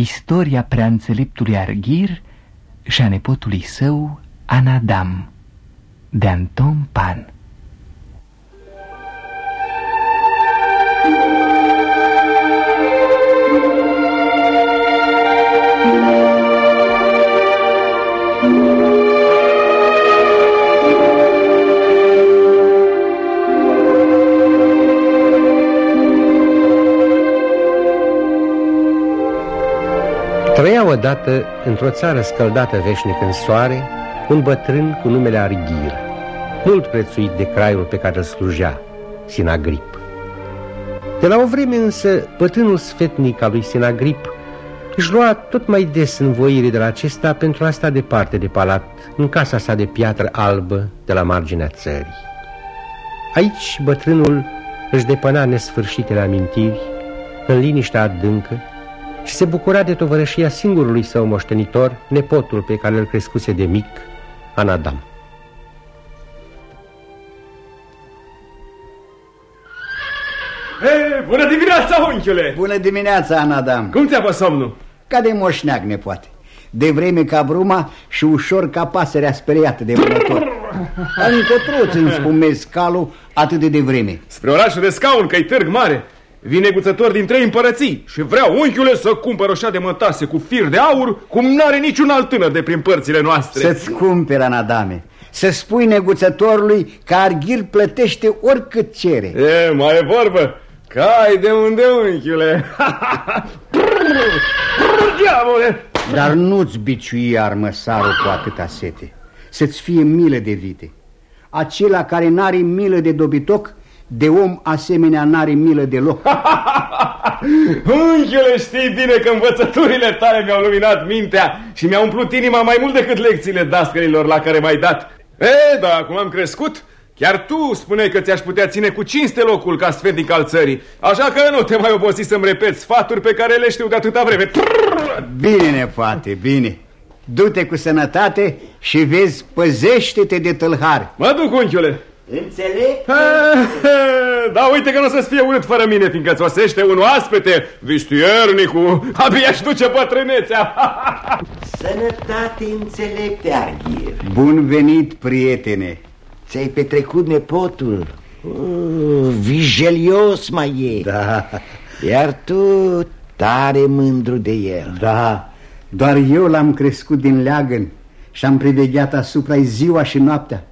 Istoria preanțeleptului Arghir și a nepotului său Anadam de Anton Pan Trăia odată, într-o țară scăldată veșnic în soare, un bătrân cu numele Arghir, mult prețuit de craiul pe care îl slujea, Sinagrip. De la o vreme însă, bătrânul sfetnic al lui Sinagrip își lua tot mai des învoire de la acesta pentru a sta departe de palat, în casa sa de piatră albă de la marginea țării. Aici bătrânul își depăna nesfârșitele amintiri, în liniștea adâncă, și se bucura de tovărășia singurului său moștenitor, nepotul pe care îl crescuse de mic, Anadam. He, bună dimineața, unchiule! Bună dimineața, Anadam! Cum ți-a fost somnul? Ca de moșneag, nepoate. De vreme ca bruma și ușor ca pasărea speriată de vânător. Încotro îmi spumezi calul atât de devreme. Spre orașul de scaun, că-i târg mare. Vine guțător din trei împărății și vreau unchiule să cumpăr o de mătase cu fir de aur, cum n-are niciun alt tânăr de prin părțile noastre. Să-ți cumperi, Anadame. Să spui neguțătorului că Arghir plătește oricât cere. E, mai e vorbă. Cai de unde, unchiule? Diavole! Dar nu-ți biciui armăsarul cu atâta sete. Să-ți fie milă de vite. Acela care n-are milă de dobitoc de om asemenea n-are milă deloc. Unchiule, știi bine că învățăturile tale mi-au luminat mintea și mi-au umplut inima mai mult decât lecțiile dascălilor la care m-ai dat. E, da, acum am crescut. Chiar tu spuneai că ți-aș putea ține cu cinste locul ca sfetnic al țării. Așa că nu te mai obosi să-mi repeți sfaturi pe care le știu de atâta vreme. Bine, nepoate, bine. Du-te cu sănătate și vezi, păzește-te de tâlhar. Mă duc, unchiule. Înțeleg? Da, uite că nu o să-ți fie urât fără mine, fiindcă ți osește un oaspete, vistiernicul, abia-și duce bătrânețea. Sănătate înțelepte, Arghir. Bun venit, prietene. Ți-ai petrecut nepotul. Uh, vigelios mai e. Da. Iar tu tare mândru de el. Da, doar eu l-am crescut din leagăn și am privegheat asupra ziua și noaptea,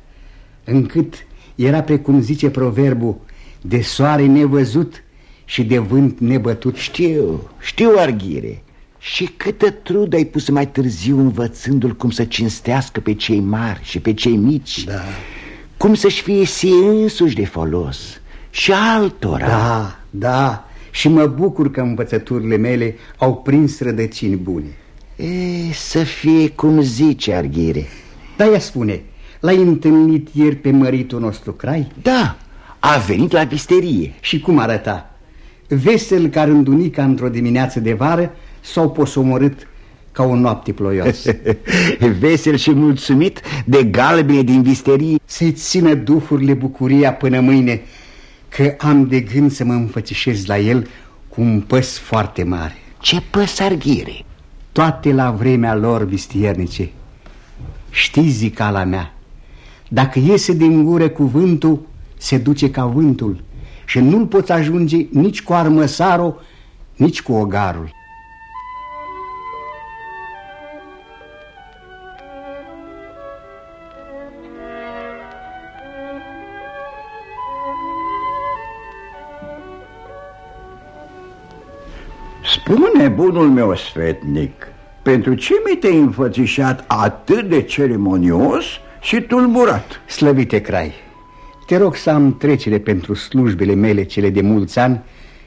încât era precum zice proverbul, de soare nevăzut și de vânt nebătut. Știu, știu, Arghire. Și câtă trudă ai pus mai târziu învățându-l cum să cinstească pe cei mari și pe cei mici. Da. Cum să-și fie sie însuși de folos și altora. Da, da. Și mă bucur că învățăturile mele au prins rădăcini bune. E, să fie cum zice, Arghire. Da, ea spune, L-ai întâlnit ieri pe măritul nostru Crai? Da, a venit la visterie Și cum arăta? Vesel ca rândunica într-o dimineață de vară sau posomorât ca o noapte ploios Vesel și mulțumit de galbene din visterie Să-i țină duhurile bucuria până mâine Că am de gând să mă înfățișez la el cu un păs foarte mare Ce păs arghire? Toate la vremea lor vistiernice Știi zicala mea dacă iese din gură cuvântul, se duce ca vântul și nu-l poți ajunge nici cu armăsarul, nici cu ogarul. Spune, bunul meu sfetnic, pentru ce mi te-ai înfățișat atât de ceremonios și tulburat. Slăvite Crai, te rog să am trecere pentru slujbele mele cele de mulți ani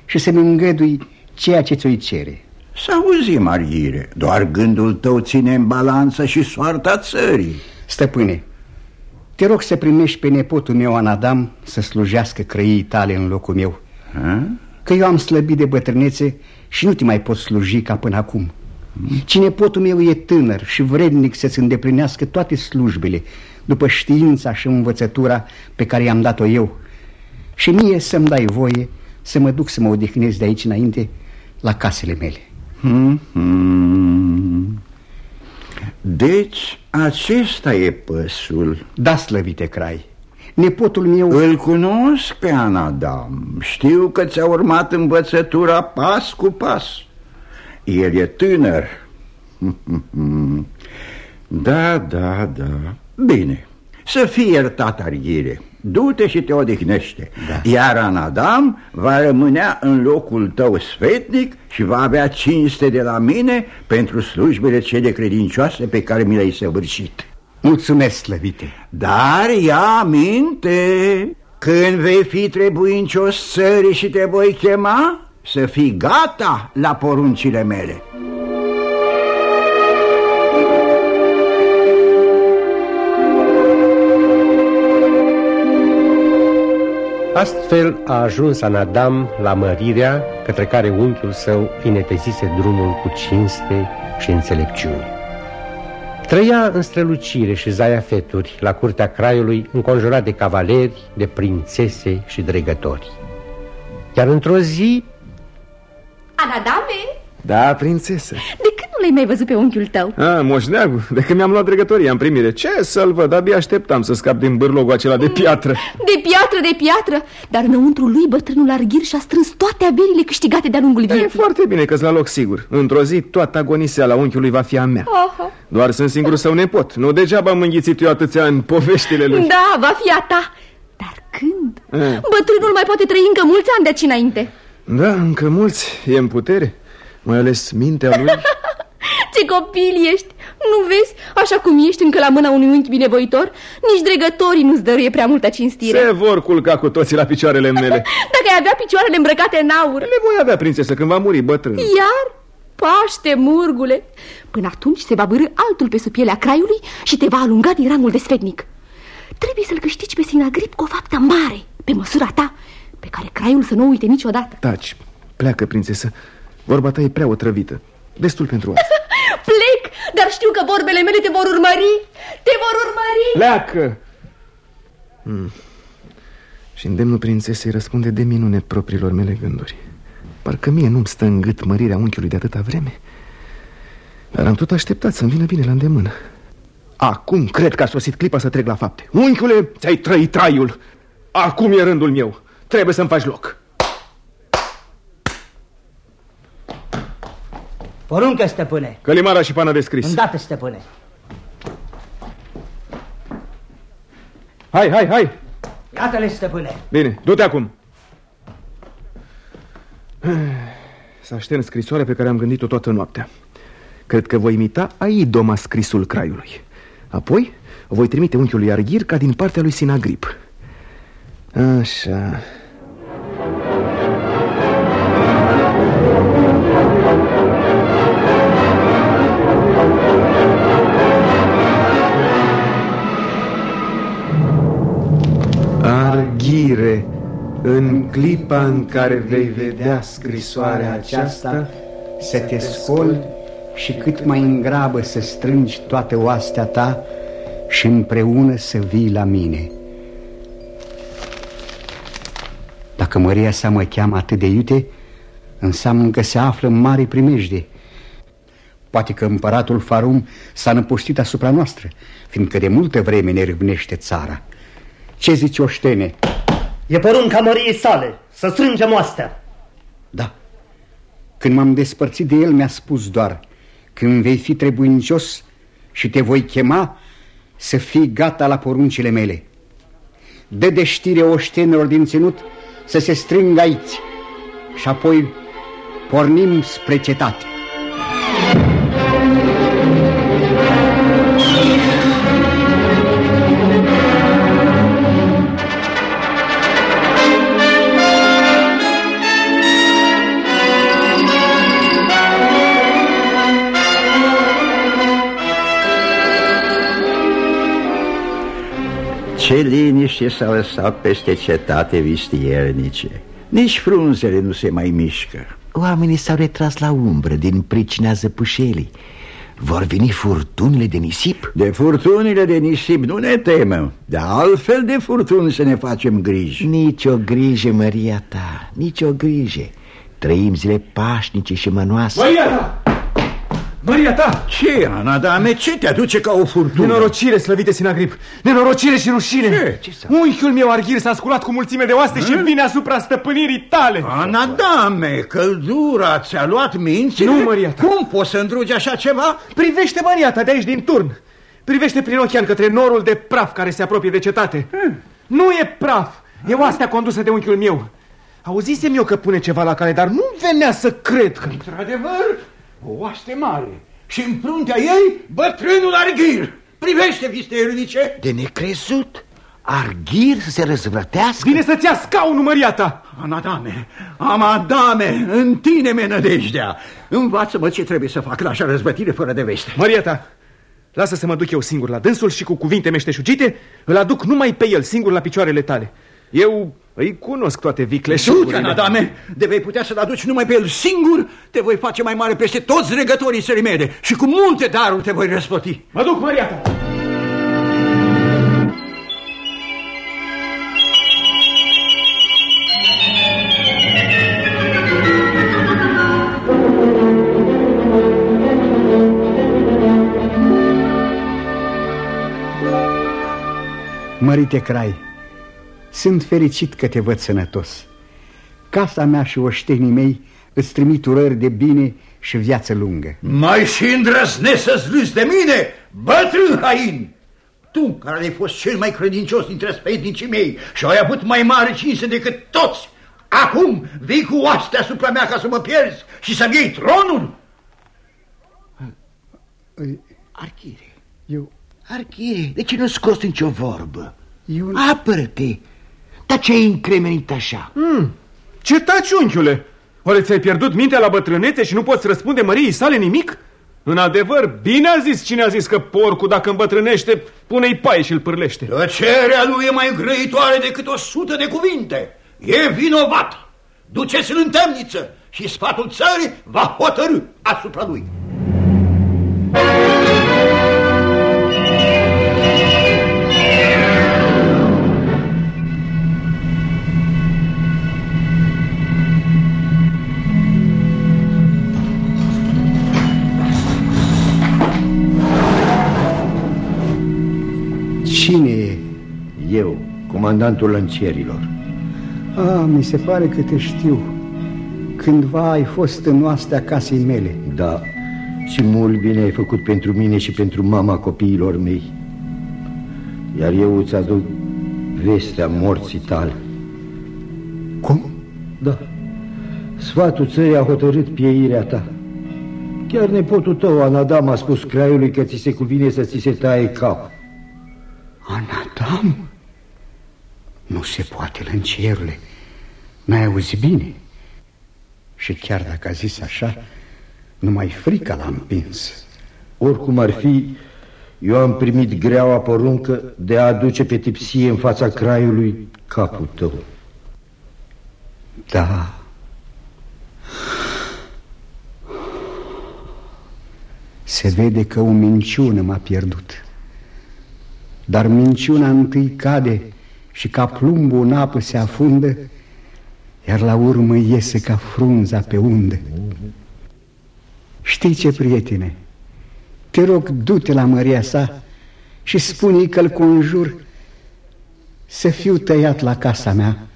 Și să-mi îngădui ceea ce ți-o cere. Să auzim, Arghire, doar gândul tău ține în balanță și soarta țării. Stăpâne, te rog să primești pe nepotul meu Anadam să slujească crăii tale în locul meu. Ha? Că eu am slăbit de bătrânețe și nu te mai pot sluji ca până acum Cine potul meu e tânăr și vrednic să-ți îndeplinească toate slujbele după știința și învățătura pe care i-am dat-o eu și mie să-mi dai voie să mă duc să mă odihnesc de aici înainte la casele mele. Hmm, hmm. Deci, acesta e păsul. Da, slăvite crai. Nepotul meu... Îl cunosc pe Anadam. Știu că ți-a urmat învățătura pas cu pas. El e tânăr. Da, da, da. Bine. Să fie iertat, Arghire. Du-te și te odihnește da. Iar Anadam va rămânea în locul tău sfetnic Și va avea cinste de la mine Pentru slujbele cele credincioase pe care mi le-ai săvârșit Mulțumesc, slăvite Dar ia minte Când vei fi trebuincios țării și te voi chema Să fii gata la poruncile mele Astfel a ajuns Anadam la mărirea către care unchiul său îi netezise drumul cu cinste și înțelepciune. Trăia în strălucire și zaia feturi la curtea craiului, înconjurat de cavaleri, de prințese și dregători. Iar într-o zi... Anadame? Da, prințesă. De când nu l-ai mai văzut pe unchiul tău? A, moșneagul, de când mi-am luat dregătoria în primire. Ce să-l văd, abia așteptam să scap din bârlogul acela de piatră. De piatră, de piatră. Dar înăuntru lui bătrânul Arghir și-a strâns toate averile câștigate de-a lungul vieții E foarte bine că la loc sigur. Într-o zi toată agoniseala unchiului va fi a mea. Aha. Doar sunt singurul său nepot. Nu degeaba am înghițit eu atâția în poveștile lui. Da, va fi a ta. Dar când? Eh. Bătrânul mai poate trăi încă mulți ani de aici înainte Da, încă mulți, e în putere Mai ales mintea lui Ce copil ești! Nu vezi? Așa cum ești încă la mâna unui unchi binevoitor, nici dregătorii nu-ți dăruie prea multă cinstire. Se vor culca cu toții la picioarele mele Dacă ai avea picioarele îmbrăcate în aur. Le voi avea, prințesă, când va muri bătrân Iar? Paște, murgule! Până atunci se va bărâ altul pe sub pielea craiului și te va alunga din rangul de sfetnic. Trebuie să-l câștigi pe Sinagrip cu o faptă mare, pe măsura ta, pe care craiul să nu o uite niciodată. Taci, pleacă, prințesă Vorba ta e prea otrăvită Destul pentru azi Plec, dar știu că vorbele mele te vor urmări. Te vor urmări. Pleacă! Hmm. Și îndemnul prințesei răspunde de minune propriilor mele gânduri Parcă mie nu-mi stă în gât mărirea unchiului de atâta vreme Dar am tot așteptat să-mi vină bine la îndemână Acum cred că a sosit clipa să trec la fapte Unchiule, ți-ai trăit traiul Acum e rândul meu Trebuie să-mi faci loc. Poruncă, stăpâne. Călimara și pana de scris. Îndată, stăpâne. Hai, hai, hai. Iată-le, stăpâne. Bine, du-te acum. S-a șters scrisoarea pe care am gândit-o toată noaptea. Cred că voi imita Aidoma scrisul craiului. Apoi o voi trimite unchiului Arghir ca din partea lui Sinagrip Așa în clipa în care vei vedea scrisoarea aceasta Să te scoli și cât mai în grabă să strângi toată oastea ta și împreună să vii la mine. Dacă Maria sa mă cheamă atât de iute, înseamnă că se află în mare primejde. Poate că împăratul Farum s-a năpustit asupra noastră, fiindcă de multă vreme ne râvnește țara. Ce zici, oștene? E porunca măriei sale să strângem oastea. Da. Când m-am despărțit de el, mi-a spus doar Când vei fi trebuincios și te voi chema Să fii gata la poruncile mele Dă de știre oștenilor din ținut Să se strângă aici Și apoi pornim spre cetate Ce liniște s-a lăsat peste cetate vistiernice. Nici frunzele nu se mai mișcă. Oamenii s-au retras la umbră din pricina zăpușelii. Vor veni furtunile de nisip? De furtunile de nisip nu ne temem. De altfel de furtuni să ne facem griji. Nici o grijă, Maria ta, nici o grijă. Trăim zile pașnice și mănoase. Maria ta! Maria ta! Ce, Anadame, ce te aduce ca o furtună? Nenorocire, slăvite Sinagrip! Nenorocire și rușine! Ce? Ce Unchiul meu Arghir s-a sculat cu mulțime de oaste și vine asupra stăpânirii tale! Anadame, căldura ți-a luat mințile? Nu, Maria ta. Cum poți să îndrugi așa ceva? Privește Maria ta de aici din turn! Privește prin ochian către norul de praf care se apropie de cetate. Nu e praf, e oastea condusă de unchiul meu. Auzisem eu că pune ceva la cale, dar nu venea să cred că... Într-adevăr, o oaste mare. Și în fruntea ei, bătrânul Arghir. Privește, visteiernice. De necrezut Arghir să se răzvrătească Vine să-ți ia scaunul, Maria ta! Anadame, amadame, în tine me nădejdea. Învață-mă ce trebuie să fac la așa răzbătire fără de veste. Maria ta, lasă să mă duc eu singur la dânsul și cu cuvinte meșteșugite îl aduc numai pe el singur la picioarele tale. Eu îi cunosc toate Du-te, vicleșugurile. Anadame, de vei putea să-l aduci numai pe el singur, te voi face mai mare peste toți regătorii țării mele și cu multe daruri te voi răsplăti. Mă duc, Maria ta! Mărite Crai, sunt fericit că te văd sănătos. Casa mea și oștenii mei îți trimit urări de bine și viață lungă. Mai și îndrăznesc să-ți râzi de mine, bătrân hain! Tu, care ai fost cel mai credincios dintre spetnicii mei și ai avut mai mare cinste decât toți, acum vii cu oaste asupra mea ca să mă pierzi și să-mi iei tronul? Archire, Eu, Arghire, de ce nu scoți nicio vorbă? eu... Apără-te Dar ce ai încremenit așa? Hmm. Ce taci, unchiule? Oare ți-ai pierdut mintea la bătrânețe și nu poți răspunde Măriei sale nimic? În adevăr, bine a zis cine a zis că porcul, dacă îmbătrânește, pune-i paie și îl pârlește. Tăcerea lui e mai grăitoare decât o sută de cuvinte. E vinovat. Duceți-l în temniță și sfatul țării va hotărâ asupra lui. Comandantul lăncierilor A, mi se pare că te știu. Cândva ai fost în oastea casei mele. Da, și mult bine ai făcut pentru mine și pentru mama copiilor mei Iar eu îți aduc vestea morții tale Cum? Da, sfatul țării a hotărât pieirea ta Chiar nepotul tău, Anadam, a spus craiului că ți se cuvine să ți se taie cap Anadam? Nu se poate, lăncierule. N-ai auzit bine. Și chiar dacă a zis așa, numai frica l-a împins. Oricum ar fi, eu am primit greaua poruncă de a aduce pe tipsie în fața craiului capul tău Da. Se vede că o minciună m-a pierdut. Dar minciuna întâi cade și ca plumbul în apă se afundă, iar la urmă iese ca frunza pe undă. Știi ce, prietene? Te rog, du-te la măria sa și spune-i că-l conjur să fiu tăiat la casa mea,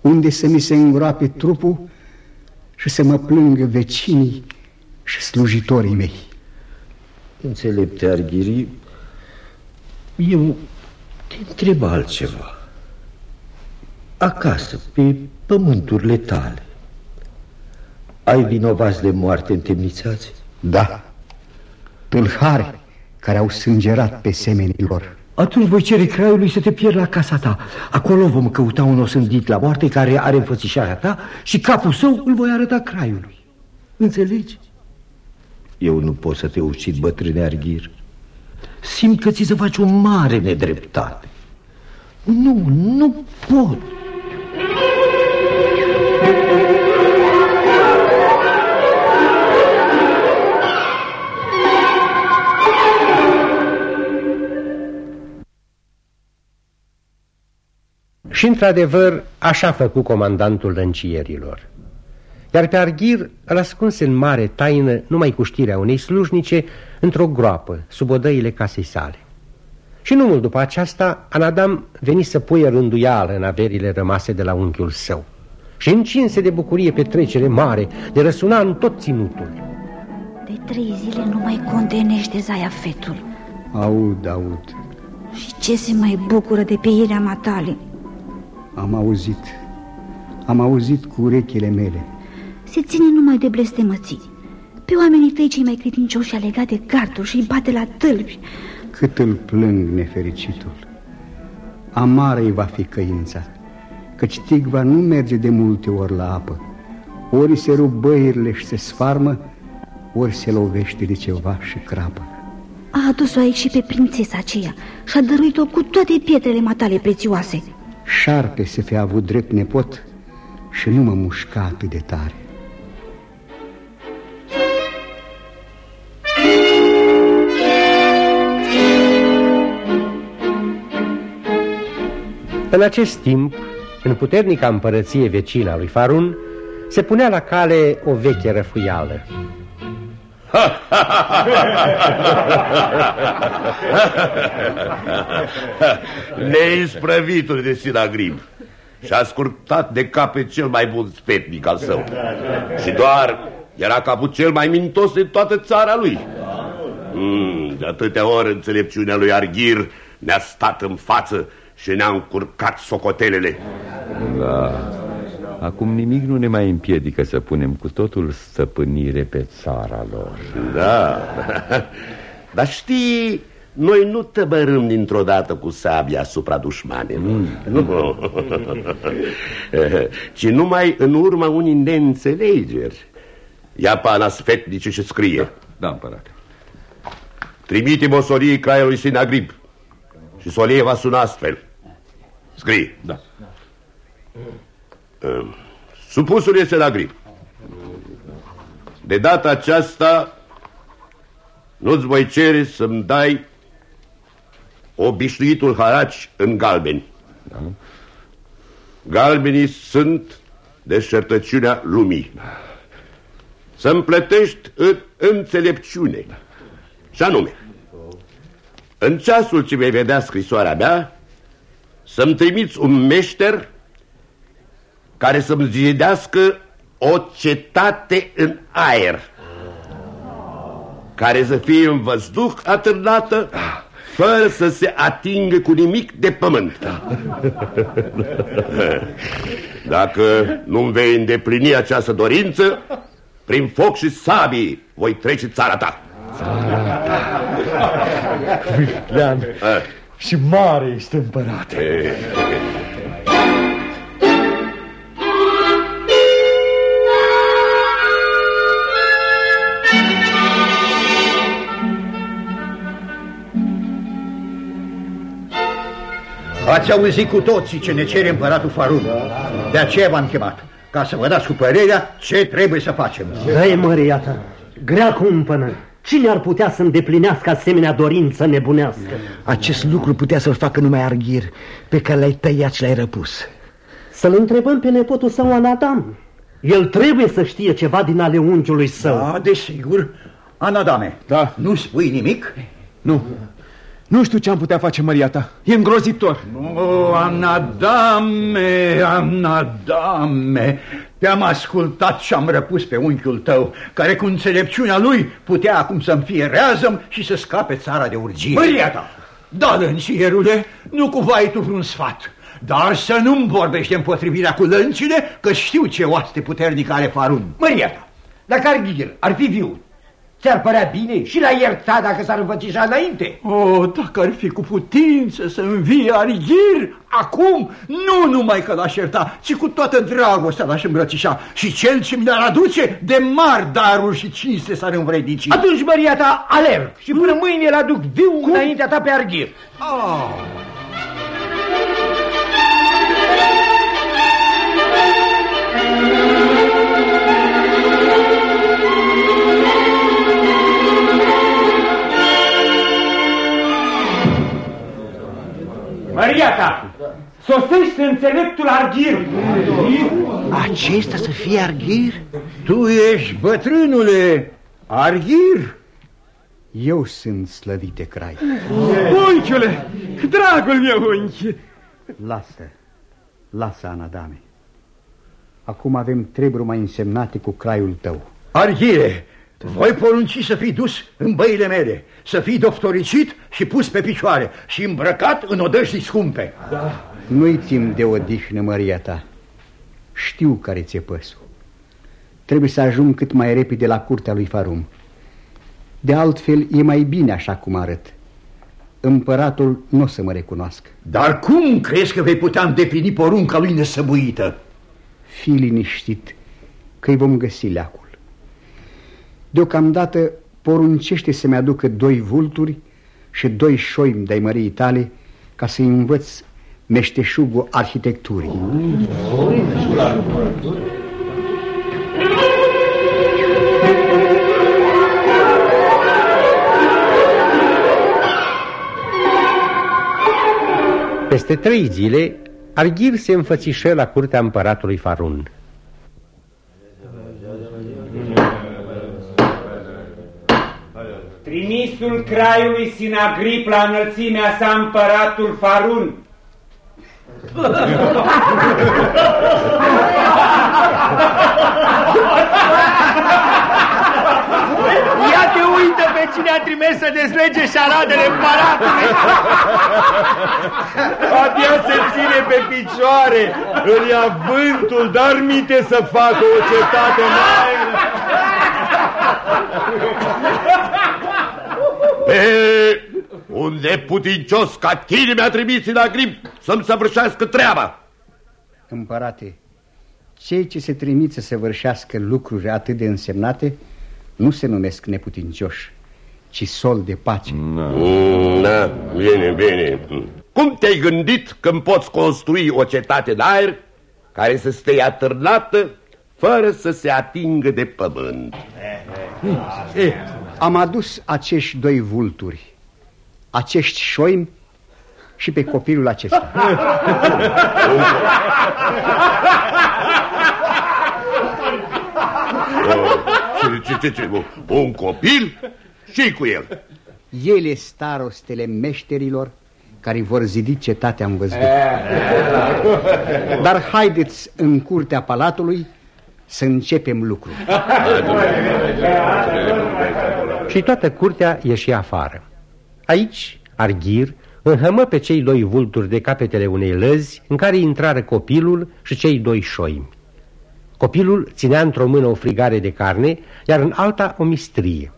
unde să mi se îngroape trupul și să mă plângă vecinii și slujitorii mei. Înțelepte, Arghiri, eu te întreb altceva. Acasă, pe pământurile tale, ai vinovați de moarte întemnițați? Da, tâlhari care au sângerat pe semenii lor. Atunci voi cere craiului să te pierd la casa ta. Acolo vom căuta un osândit la moarte care are înfățișarea ta și capul său îl voi arăta craiului. Înțelegi? Eu nu pot să te ucid, bătrâne Arghir. Simt că ți se face o mare nedreptate. Nu, nu pot. Și într-adevăr, așa a făcut comandantul lăncierilor. iar pe Arghir îl ascunse în mare taină numai cu știrea unei slujnice într-o groapă sub odăile casei sale. Și nu mult după aceasta, Anadam veni să puie rânduială în averile rămase de la unchiul său și încinse de bucurie petrecere mare, de răsuna în tot ținutul. De trei zile nu mai contenește zaia fetul. Aud, aud. Și ce se mai bucură de pe irea matale? Am auzit. Am auzit cu urechile mele. Se ține numai de blestemății. Pe oamenii tăi cei mai credincioși a legat de garduri și îi bate la tâlpi. Cât îl plâng nefericitul. Amară îi va fi căința, căci tigva nu merge de multe ori la apă. Ori se rup băirile și se sfarmă, ori se lovește de ceva și crapă. A adus-o aici și pe prințesa aceea și a dăruit-o cu toate pietrele matale prețioase. Șarpe să fi avut drept nepot și nu mă mușca atât de tare. În acest timp, în puternica împărăție vecina lui Farun, se punea la cale o veche răfuială. Neisprăvitul de Sinagrib și-a scurtat de cap pe cel mai bun spetnic al său. Și doar era capul cel mai mintos din toată țara lui. Mm, de atâtea ori înțelepciunea lui Arghir ne-a stat în față și ne-a încurcat socotelele. Da. Acum nimic nu ne mai împiedică să punem cu totul stăpânire pe țara lor. Da, dar știi, noi nu tăbărâm dintr-o dată cu sabia asupra dușmanelor. Mm. Nu. Ci numai în urma unii neînțelegeri. Ia pana sfetnice și scrie. Da, împărate. Trimite mosorii craiului Sinagrib și solie va suna astfel. Scrie. Da. Supusul este la grip. De data aceasta nu-ți voi cere să-mi dai obișnuitul haraci în galbeni. Da. Galbenii sunt deșertăciunea lumii. Să-mi plătești în înțelepciune. Și anume, în ceasul ce vei vedea scrisoarea mea, să-mi trimiți un meșter care să-mi zidească o cetate în aer, care să fie în văzduh atârnată, fără să se atingă cu nimic de pământ. Dacă nu vei îndeplini această dorință, prin foc și sabii voi trece țara ta. Țara ta. Și mare este împărat. Ați auzit cu toții ce ne cere împăratul Farun. De aceea v-am chemat, ca să vă dați cu părerea ce trebuie să facem. Da, Maria ta, grea cumpănă. Cine ar putea să îndeplinească asemenea dorință nebunească? Acest lucru putea să-l facă numai Arghir, pe care l-ai tăiat și l-ai răpus. Să-l întrebăm pe nepotul său Anadam. El trebuie să știe ceva din ale unchiului său. Da, desigur. Anadame, da. nu spui nimic? Nu. Nu știu ce am putea face, Maria ta. E îngrozitor. Oh, Anadame, Anadame, te-am ascultat și am răpus pe unchiul tău, care cu înțelepciunea lui putea acum să-mi fie reazăm și să scape țara de urgie. Maria ta! Da, lăncierule, nu cumva ai tu vreun sfat. Dar să nu-mi vorbește împotrivirea cu lăncile, că știu ce oaste puternică are Farun. Maria ta, dacă Arghir ar fi viu, Ți-ar părea bine și la ierta dacă s-ar învățișa înainte? Oh, dacă ar fi cu putință să învie Arghir acum, nu numai că l-aș ierta, ci cu toată dragostea l-aș îmbrățișa. Și cel ce mi l-ar aduce, de mari daruri și cinste s-ar învredici. Atunci, Maria ta, alerg și până mâine îl aduc viu Cum? înaintea ta pe Arghir. Oh. Maria ta, sosește înțeleptul Arghir. Acesta să fie Arghir? Tu ești bătrânule Arghir? Eu sunt slăvite crai. Unchiule, dragul meu unchi. Lasă, lasă, Anadame. Acum avem treburi mai însemnate cu craiul tău. Arghire, voi porunci să fii dus în băile mele, să fii doctoricit și pus pe picioare și îmbrăcat în odăști scumpe. Da. Nu-i timp de odihnă, măria ta. Știu care ți-e păsul. Trebuie să ajung cât mai repede la curtea lui Farum. De altfel, e mai bine așa cum arăt. Împăratul nu o să mă recunoască. Dar cum crezi că vei putea îndeplini porunca lui nesăbuită? Fii liniștit că-i vom găsi leacul. Deocamdată poruncește să-mi aducă doi vulturi și doi șoimi de-ai mării tale ca să-i învăț meșteșugul arhitecturii. Peste trei zile, Arghir se înfățișă la curtea împăratului Farun. Trimisul craiului Sinagrip la înălțimea sa împăratul Farun. Ia te uită pe cine a trimis să dezlege șaradele împăratului. Abia se ține pe picioare, îl ia vântul, dar minte să facă o cetate mai... Pe un neputincios ca tine mi-a trimis în agrip să-mi săvârșească treaba. Împărate, cei ce se trimit să săvârșească lucruri atât de însemnate nu se numesc neputincioși, ci sol de pace. Na, mm, da, bine, bine. Cum te-ai gândit când poți construi o cetate în aer care să stea atârnată fără să se atingă de pământ? Eh, am adus acești doi vulturi, acești șoimi și pe copilul acesta. Ce, ce, ce, ce, un copil? și cu el? Ele starostele meșterilor care vor zidi cetatea în văzduh. Dar haideți în curtea palatului să începem lucrul. Și toată curtea ieși afară. Aici, Arghir înhămă pe cei doi vulturi de capetele unei lăzi în care intrară copilul și cei doi șoimi. Copilul ținea într-o mână o frigare de carne, iar în alta o mistrie.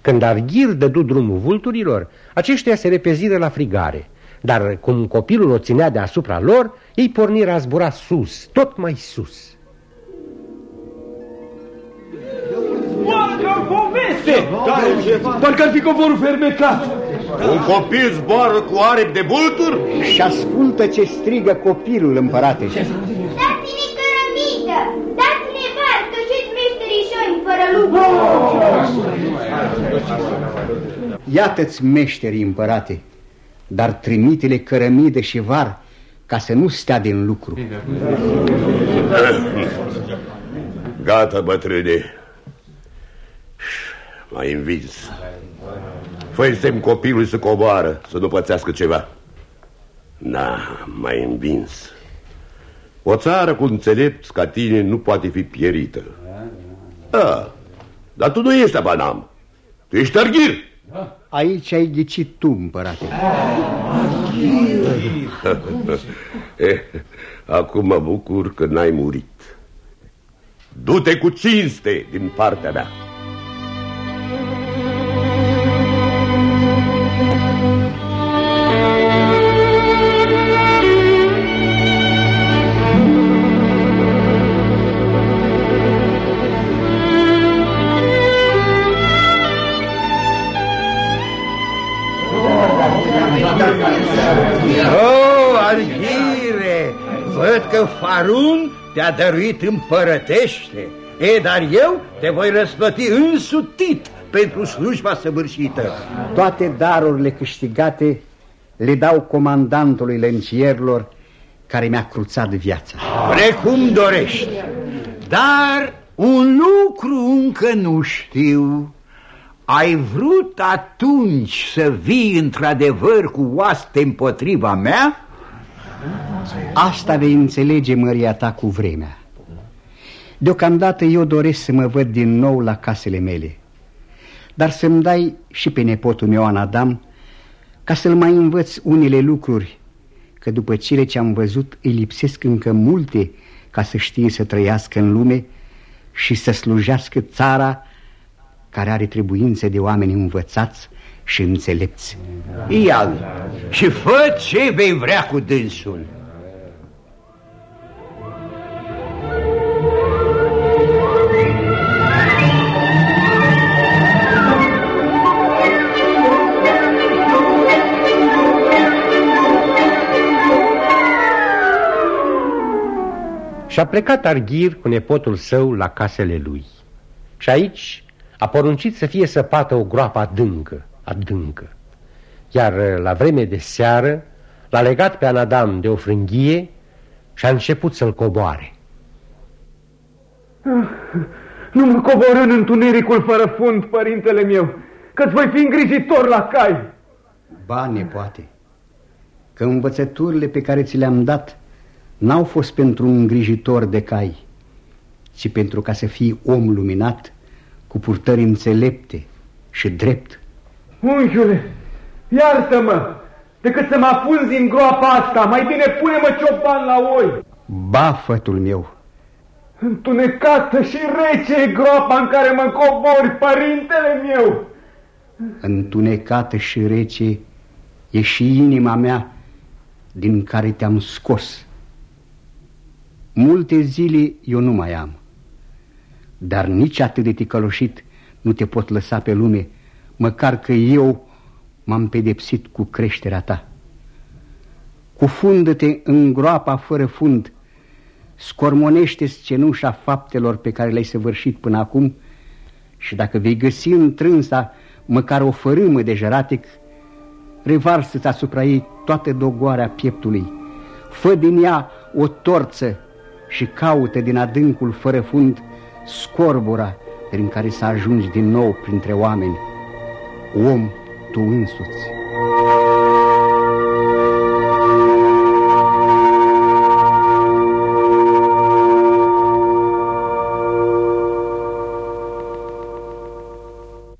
Când Arghir dădu drumul vulturilor, aceștia se repeziră la frigare, dar cum copilul o ținea deasupra lor, ei porniră a zbura sus, tot mai sus. Poveste! Parcă ar fi covorul fermecat! Un copil zboară cu aripi de vulturi? Și ascultă ce strigă copilul, împărate. Dați-ne cărămidă! Dați-ne varcă și meșterișoni fără lucru! Iată-ți meșterii, împărate, dar trimite-le cărămidă și var ca să nu stea din lucru. Gata, bătrâne. M-ai învins. Fă-i semn copilului să coboară, să nu pățească ceva. Da, mai învins. O țară cu înțelepți ca tine nu poate fi pierită. Da, dar tu nu ești abanam. Tu ești arghir. Aici ai ghicit tu, împărate. Eh, acum mă bucur că n-ai murit. Du-te cu cinste din partea mea. Că Farun te-a dăruit împărătește. E, dar eu te voi răsplăti însutit pentru slujba săvârșită. Toate darurile câștigate le dau comandantului lăncierilor care mi-a cruțat viața. Precum dorești, dar un lucru încă nu știu. Ai vrut atunci să vii într-adevăr cu oaste împotriva mea? Asta vei înțelege măria ta cu vremea. Deocamdată eu doresc să mă văd din nou la casele mele, dar să-mi dai și pe nepotul meu Anadam ca să-l mai învăț unele lucruri, că după cele ce am văzut îi lipsesc încă multe ca să știe să trăiască în lume și să slujească țara care are trebuințe de oameni învățați și înțelepți. Ia și fă ce vei vrea cu dânsul. Și-a plecat Arghir cu nepotul său la casele lui. Și aici a poruncit să fie săpată o groapă adâncă, adâncă. Iar la vreme de seară l-a legat pe Anadam de o frânghie și a început să-l coboare. Nu mă cobor în întunericul fără fund, părintele meu, că-ți voi fi îngrijitor la cai. Ba, nepoate, că învățăturile pe care ți le-am dat n-au fost pentru un îngrijitor de cai, ci pentru ca să fii om luminat, cu purtări înțelepte și drept. Unchiule, iartă-mă, decât să mă afunzi în groapa asta, mai bine pune-mă cioban la oi. Ba, fătul meu. Întunecată și rece e groapa în care mă cobori, părintele meu. Întunecată și rece e și inima mea din care te-am scos. Multe zile eu nu mai am, dar nici atât de ticăloșit nu te pot lăsa pe lume, măcar că eu m-am pedepsit cu creșterea ta. Cufundă-te în groapa fără fund, scormonește-ți cenușa faptelor pe care le-ai săvârșit până acum și dacă vei găsi întrânsa măcar o fărâmă de jăratec, revarsă-ți asupra ei toată dogoarea pieptului, fă din ea o torță și caută din adâncul fără fund scorbura prin care să ajungi din nou printre oameni, om tu însuți.